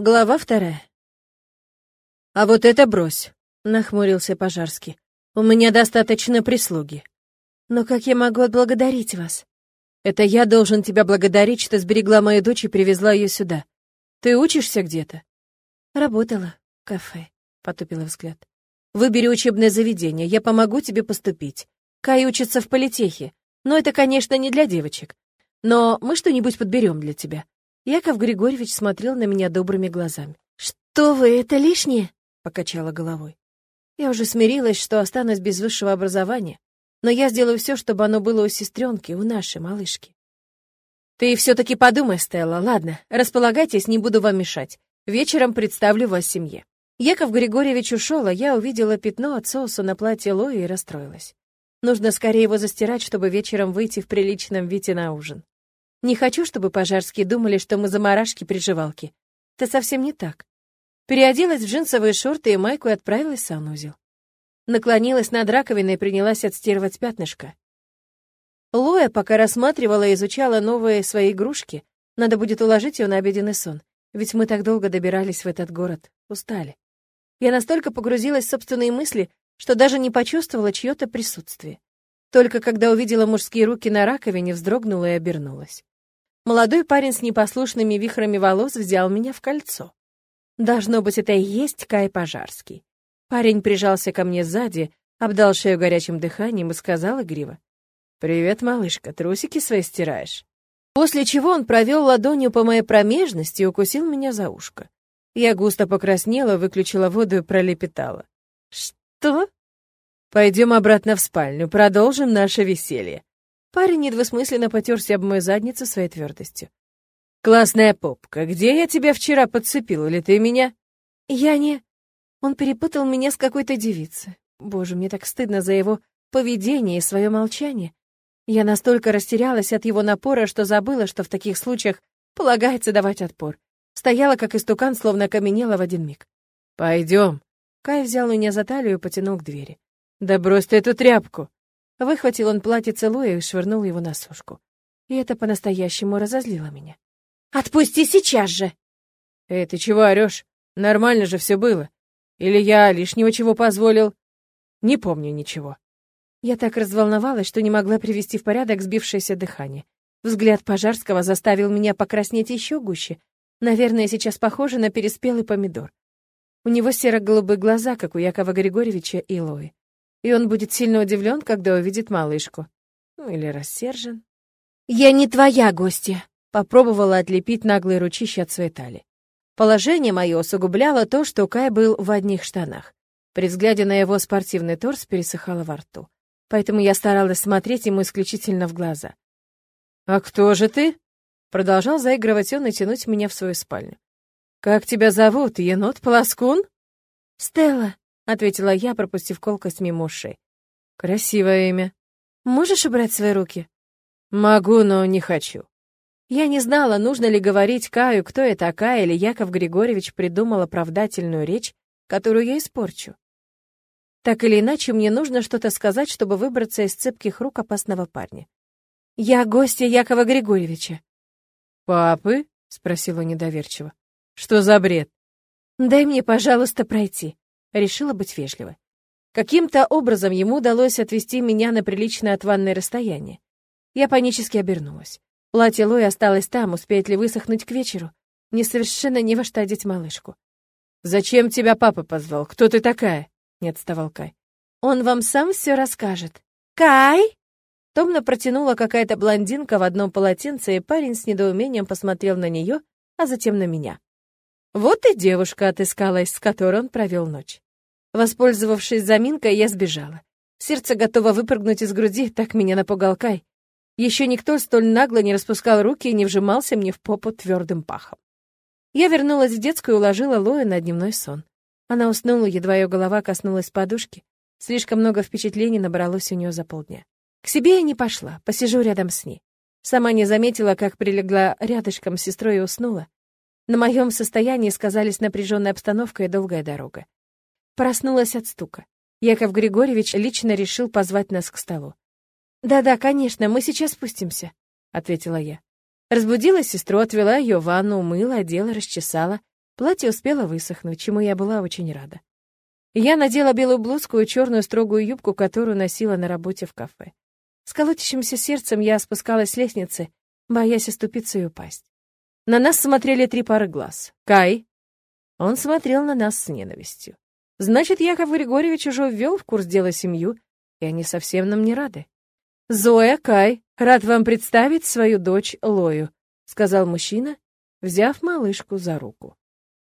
Глава вторая. «А вот это брось!» — нахмурился Пожарский. «У меня достаточно прислуги». «Но как я могу отблагодарить вас?» «Это я должен тебя благодарить, что сберегла мою дочь и привезла ее сюда. Ты учишься где-то?» «Работала в кафе», — потупила взгляд. «Выбери учебное заведение, я помогу тебе поступить. Кай учится в политехе, но это, конечно, не для девочек. Но мы что-нибудь подберем для тебя. Яков Григорьевич смотрел на меня добрыми глазами. «Что вы, это лишнее?» — покачала головой. Я уже смирилась, что останусь без высшего образования, но я сделаю все, чтобы оно было у сестренки, у нашей малышки. Ты все-таки подумай, Стелла. Ладно, располагайтесь, не буду вам мешать. Вечером представлю вас семье. Яков Григорьевич ушел, а я увидела пятно от соуса на платье Лои и расстроилась. Нужно скорее его застирать, чтобы вечером выйти в приличном виде на ужин. Не хочу, чтобы пожарские думали, что мы заморашки-приживалки. Это совсем не так. Переоделась в джинсовые шорты и майку и отправилась в санузел. Наклонилась над раковиной и принялась отстирывать пятнышко. Лоя пока рассматривала и изучала новые свои игрушки. Надо будет уложить ее на обеденный сон. Ведь мы так долго добирались в этот город. Устали. Я настолько погрузилась в собственные мысли, что даже не почувствовала чье-то присутствие. Только когда увидела мужские руки на раковине, вздрогнула и обернулась. Молодой парень с непослушными вихрами волос взял меня в кольцо. Должно быть, это и есть Кай Пожарский. Парень прижался ко мне сзади, обдал шею горячим дыханием и сказал игриво. «Привет, малышка, трусики свои стираешь?» После чего он провел ладонью по моей промежности и укусил меня за ушко. Я густо покраснела, выключила воду и пролепетала. «Что?» «Пойдем обратно в спальню, продолжим наше веселье. Парень недвусмысленно потерся об мою задницу своей твердостью. «Классная попка, где я тебя вчера подцепил, или ты меня?» «Я не...» Он перепутал меня с какой-то девицей. Боже, мне так стыдно за его поведение и свое молчание. Я настолько растерялась от его напора, что забыла, что в таких случаях полагается давать отпор. Стояла, как истукан, словно окаменела в один миг. «Пойдем». Кай взял меня за талию и потянул к двери. «Да брось ты эту тряпку!» Выхватил он платье целуя и швырнул его на сушку. И это по-настоящему разозлило меня. «Отпусти сейчас же!» «Эй, ты чего орешь? Нормально же все было. Или я лишнего чего позволил? Не помню ничего». Я так разволновалась, что не могла привести в порядок сбившееся дыхание. Взгляд Пожарского заставил меня покраснеть еще гуще. Наверное, сейчас похоже на переспелый помидор. У него серо-голубые глаза, как у Якова Григорьевича и Лои и он будет сильно удивлен, когда увидит малышку. Ну, или рассержен. «Я не твоя гостья», — попробовала отлепить наглые ручища от своей талии. Положение мое усугубляло то, что Кай был в одних штанах. При взгляде на его спортивный торс пересыхало во рту. Поэтому я старалась смотреть ему исключительно в глаза. «А кто же ты?» Продолжал заигрывать он и тянуть меня в свою спальню. «Как тебя зовут, енот-полоскун?» «Стелла», ответила я, пропустив колкость мимо ушей. Красивое имя. Можешь убрать свои руки? Могу, но не хочу. Я не знала, нужно ли говорить Каю, кто я такая, или Яков Григорьевич придумал оправдательную речь, которую я испорчу. Так или иначе, мне нужно что-то сказать, чтобы выбраться из цепких рук опасного парня. «Я гостья Якова Григорьевича». «Папы?» — спросила недоверчиво. «Что за бред?» «Дай мне, пожалуйста, пройти. Решила быть вежливой. Каким-то образом ему удалось отвести меня на приличное от ванной расстояние. Я панически обернулась. Платье Лои осталось там, успеет ли высохнуть к вечеру. Мне совершенно не во что одеть малышку. «Зачем тебя папа позвал? Кто ты такая?» — не отставал Кай. «Он вам сам все расскажет». «Кай!» Томно протянула какая-то блондинка в одном полотенце, и парень с недоумением посмотрел на нее, а затем на меня. Вот и девушка отыскалась, с которой он провел ночь. Воспользовавшись заминкой, я сбежала. Сердце готово выпрыгнуть из груди, так меня напугал Кай. Еще никто столь нагло не распускал руки и не вжимался мне в попу твердым пахом. Я вернулась в детскую и уложила Лою на дневной сон. Она уснула, едва ее голова коснулась подушки. Слишком много впечатлений набралось у нее за полдня. К себе я не пошла, посижу рядом с ней. Сама не заметила, как прилегла рядышком с сестрой и уснула. На моем состоянии сказались напряженная обстановка и долгая дорога. Проснулась от стука. Яков Григорьевич лично решил позвать нас к столу. «Да-да, конечно, мы сейчас спустимся», — ответила я. Разбудила сестру, отвела ее в ванну, умыла, одела, расчесала. Платье успело высохнуть, чему я была очень рада. Я надела белую блузку и черную строгую юбку, которую носила на работе в кафе. С колотящимся сердцем я спускалась с лестницы, боясь оступиться и упасть. На нас смотрели три пары глаз. «Кай!» Он смотрел на нас с ненавистью. Значит, Яков Григорьевич уже ввел в курс дела семью, и они совсем нам не рады. «Зоя, Кай, рад вам представить свою дочь Лою», — сказал мужчина, взяв малышку за руку.